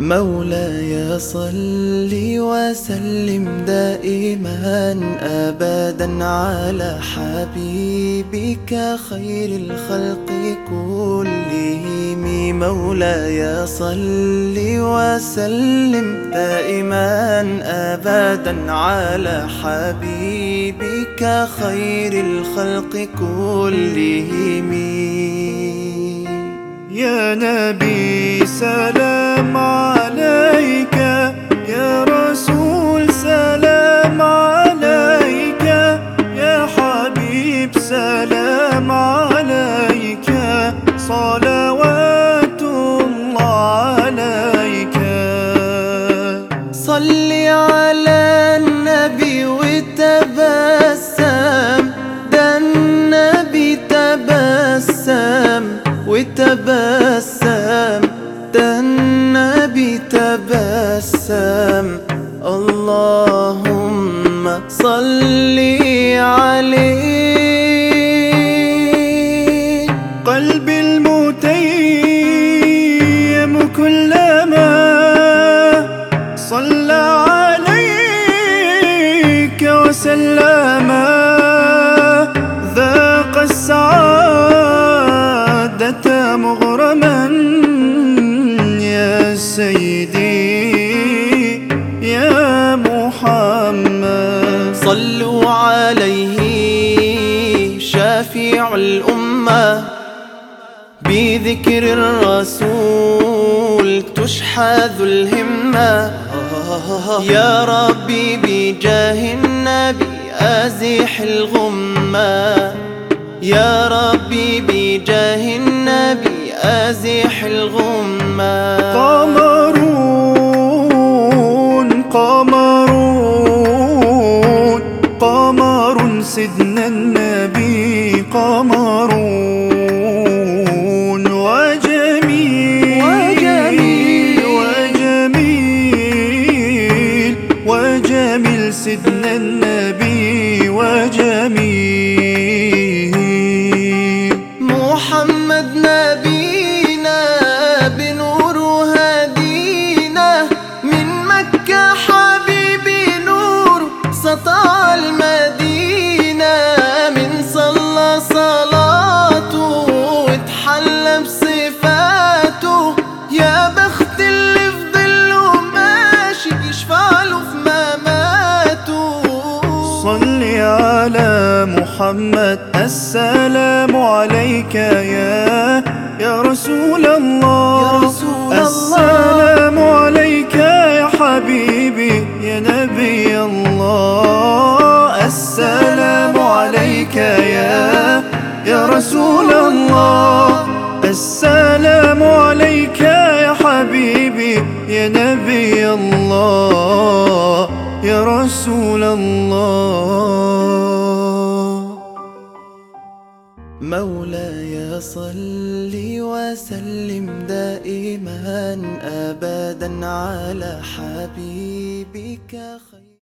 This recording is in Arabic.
مولاي صل وسلم دائما ابدا على حبيبك خير الخلق كلهم. مولاي صل وسلم دائما ابدا على حبيبك خير الخلق كلهم. يا نبي سلام عليك صل على النبي وتبسم. ده النبي تبسم وتبسم. ده النبي تبسم. اللهم صل عليه وسلم ذاق السعادة مغرما يا سيدي يا محمد. صلوا عليه شافع الأمة بذكر الرسول تشحذ الهمة. يا ربي بجاه النبي أزح الغمة. يا ربي بجاه النبي أزح الغمة. قمرون قمرون قمر سيدنا النبي. قمرون وجميل وجميل. وجميل وجميل سيدنا النبي. المدينة من صلى صلاته واتحلى بصفاته. يا بخت اللي في ظله ماشي يشفع له في مماته. صل على محمد السلام عليك يا يا رسول الله. يا رسول الله. السلام عليك يا حبيبي يا نبي الله. يا رسول الله السلام عليك يا حبيبي يا نبي الله يا رسول الله. مولاي صل وسلم دائما ابدا على حبيبك خير.